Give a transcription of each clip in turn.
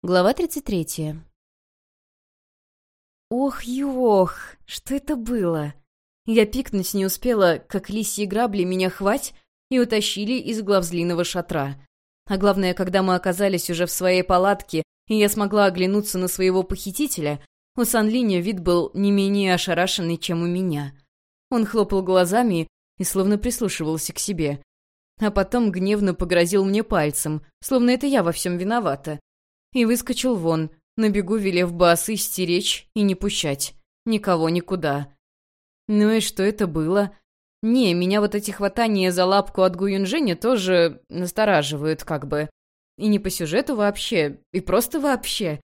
Глава 33. Ох-ёх, что это было? Я пикнуть не успела, как лисьи грабли меня хвать и утащили из главзлиного шатра. А главное, когда мы оказались уже в своей палатке, и я смогла оглянуться на своего похитителя, у Санлиня вид был не менее ошарашенный, чем у меня. Он хлопал глазами и словно прислушивался к себе. А потом гневно погрозил мне пальцем, словно это я во всем виновата и выскочил вон, на бегу велев басы стеречь и не пущать. Никого никуда. Ну и что это было? Не, меня вот эти хватания за лапку от Гуюнжэня тоже настораживают как бы. И не по сюжету вообще, и просто вообще.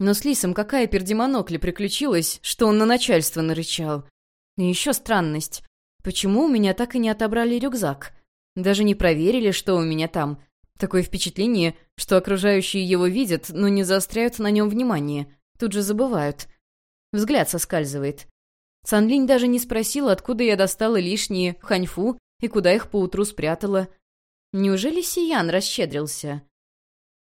Но с Лисом какая пердемонокля приключилась, что он на начальство нарычал. И еще странность. Почему у меня так и не отобрали рюкзак? Даже не проверили, что у меня там. Такое впечатление, что окружающие его видят, но не заостряют на нем внимание. Тут же забывают. Взгляд соскальзывает. Санлинь даже не спросил, откуда я достала лишние ханьфу и куда их поутру спрятала. Неужели Сиян расщедрился?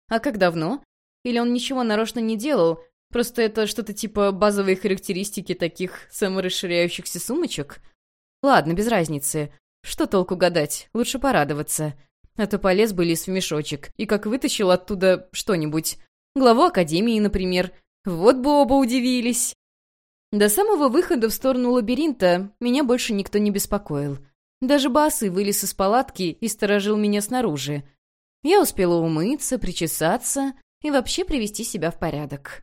А как давно? Или он ничего нарочно не делал, просто это что-то типа базовые характеристики таких саморасширяющихся сумочек? Ладно, без разницы. Что толку гадать, лучше порадоваться. А то полез бы лис в мешочек, и как вытащил оттуда что-нибудь. Главу академии, например. Вот бы оба удивились. До самого выхода в сторону лабиринта меня больше никто не беспокоил. Даже Басы вылез из палатки и сторожил меня снаружи. Я успела умыться, причесаться и вообще привести себя в порядок.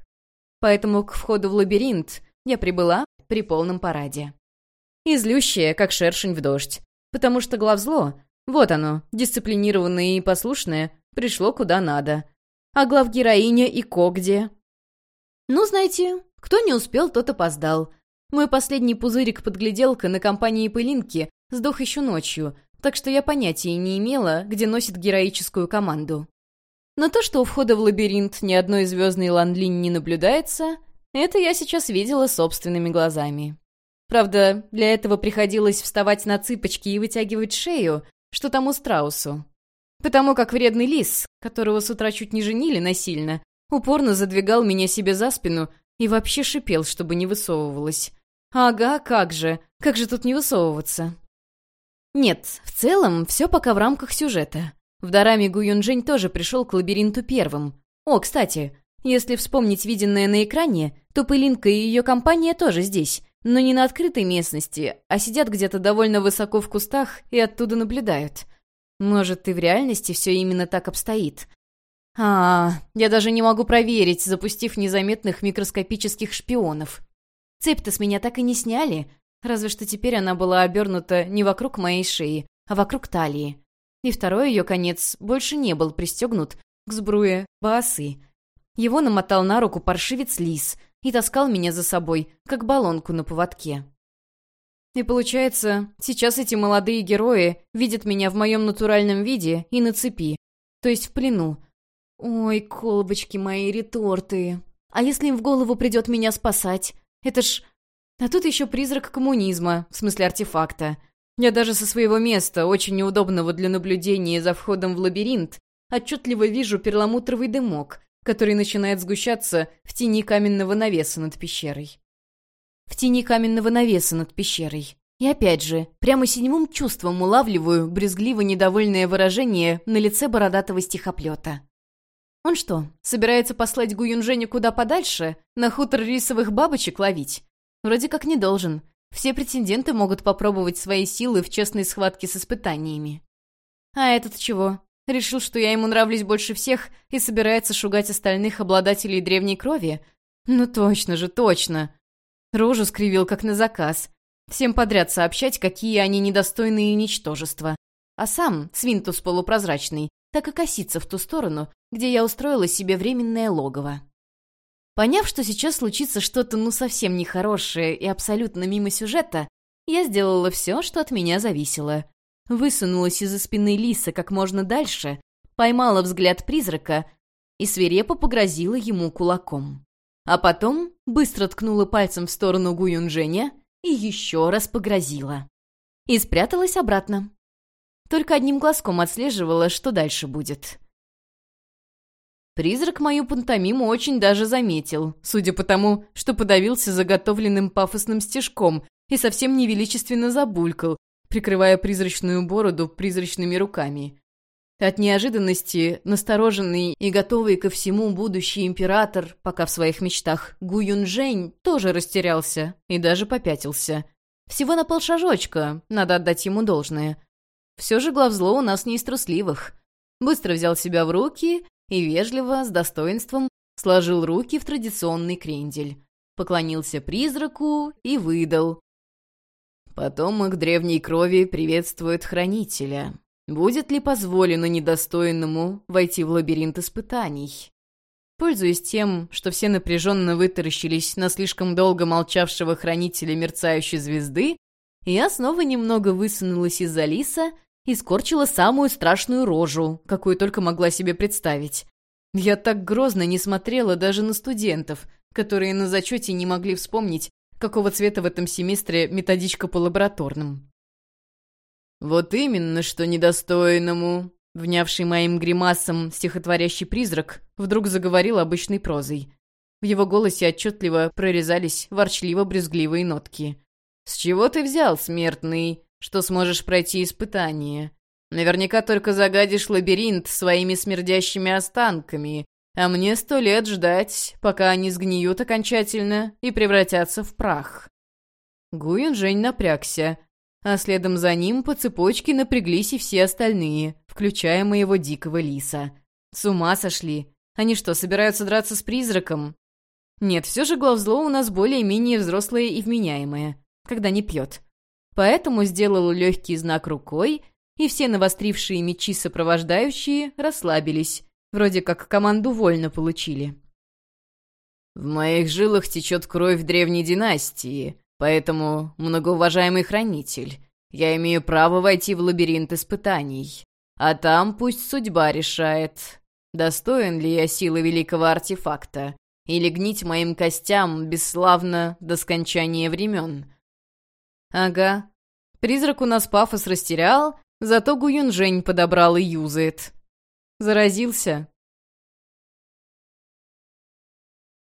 Поэтому к входу в лабиринт я прибыла при полном параде. Излющая, как шершень в дождь, потому что главзло вот оно, дисциплинированное и послушное, пришло куда надо. А главгероиня и Ко где? Ну, знаете, кто не успел, тот опоздал. Мой последний пузырик-подгляделка на компании «Пылинки» сдох еще ночью, так что я понятия не имела, где носит героическую команду. Но то, что у входа в лабиринт ни одной звездной ланлинь не наблюдается, это я сейчас видела собственными глазами. Правда, для этого приходилось вставать на цыпочки и вытягивать шею, что тому страусу. Потому как вредный лис, которого с утра чуть не женили насильно, упорно задвигал меня себе за спину и вообще шипел, чтобы не высовывалась. Ага, как же, как же тут не высовываться? Нет, в целом, все пока в рамках сюжета. В Дараме Гу Юнжень тоже пришел к лабиринту первым. О, кстати, если вспомнить виденное на экране, то Пылинка и ее компания тоже здесь, но не на открытой местности, а сидят где-то довольно высоко в кустах и оттуда наблюдают. Может, и в реальности все именно так обстоит. А, я даже не могу проверить, запустив незаметных микроскопических шпионов. Цепь-то с меня так и не сняли, разве что теперь она была обернута не вокруг моей шеи, а вокруг талии. И второй ее конец больше не был пристегнут к сбруе баасы. Его намотал на руку паршивец Лис, и таскал меня за собой, как баллонку на поводке. И получается, сейчас эти молодые герои видят меня в моем натуральном виде и на цепи, то есть в плену. Ой, колбочки мои реторты. А если им в голову придет меня спасать? Это ж... А тут еще призрак коммунизма, в смысле артефакта. Я даже со своего места, очень неудобного для наблюдения за входом в лабиринт, отчетливо вижу перламутровый дымок, который начинает сгущаться в тени каменного навеса над пещерой. В тени каменного навеса над пещерой. И опять же, прямо седьмым чувством улавливаю брезгливо недовольное выражение на лице бородатого стихоплета. Он что, собирается послать Гуюнженя куда подальше, на хутор рисовых бабочек ловить? Вроде как не должен. Все претенденты могут попробовать свои силы в честной схватке с испытаниями. А этот чего? Решил, что я ему нравлюсь больше всех и собирается шугать остальных обладателей древней крови? Ну точно же, точно. Рожу скривил, как на заказ. Всем подряд сообщать, какие они недостойные ничтожества. А сам, свинтус полупрозрачный, так и косится в ту сторону, где я устроила себе временное логово. Поняв, что сейчас случится что-то ну совсем нехорошее и абсолютно мимо сюжета, я сделала все, что от меня зависело высунулась из-за спины лиса как можно дальше, поймала взгляд призрака и свирепо погрозила ему кулаком. А потом быстро ткнула пальцем в сторону Гуюнжэня и еще раз погрозила. И спряталась обратно. Только одним глазком отслеживала, что дальше будет. Призрак мою пантомиму очень даже заметил, судя по тому, что подавился заготовленным пафосным стежком и совсем невеличественно забулькал, прикрывая призрачную бороду призрачными руками. От неожиданности настороженный и готовый ко всему будущий император, пока в своих мечтах Гу Юнжэнь, тоже растерялся и даже попятился. Всего на полшажочка, надо отдать ему должное. Все же главзло у нас не из трусливых. Быстро взял себя в руки и вежливо, с достоинством, сложил руки в традиционный крендель. Поклонился призраку и выдал. Потомок древней крови приветствует хранителя. Будет ли позволено недостойному войти в лабиринт испытаний? Пользуясь тем, что все напряженно вытаращились на слишком долго молчавшего хранителя мерцающей звезды, я снова немного высунулась из-за лиса и скорчила самую страшную рожу, какую только могла себе представить. Я так грозно не смотрела даже на студентов, которые на зачете не могли вспомнить, какого цвета в этом семестре методичка по лабораторным. «Вот именно, что недостойному!» Внявший моим гримасом стихотворящий призрак вдруг заговорил обычной прозой. В его голосе отчетливо прорезались ворчливо-брюзгливые нотки. «С чего ты взял, смертный, что сможешь пройти испытание? Наверняка только загадишь лабиринт своими смердящими останками, а мне сто лет ждать, пока они сгниют окончательно и превратятся в прах». Гуин Жень напрягся, а следом за ним по цепочке напряглись и все остальные, включая моего дикого лиса. С ума сошли. Они что, собираются драться с призраком? Нет, все же главзло у нас более-менее взрослое и вменяемое, когда не пьет. Поэтому сделал легкий знак рукой, и все навострившие мечи сопровождающие расслабились, вроде как команду вольно получили. «В моих жилах течет кровь древней династии», Поэтому, многоуважаемый хранитель, я имею право войти в лабиринт испытаний. А там пусть судьба решает, достоин ли я силы великого артефакта, или гнить моим костям бесславно до скончания времен. Ага. Призрак у нас пафос растерял, зато Гуюнжень подобрал и юзает. Заразился.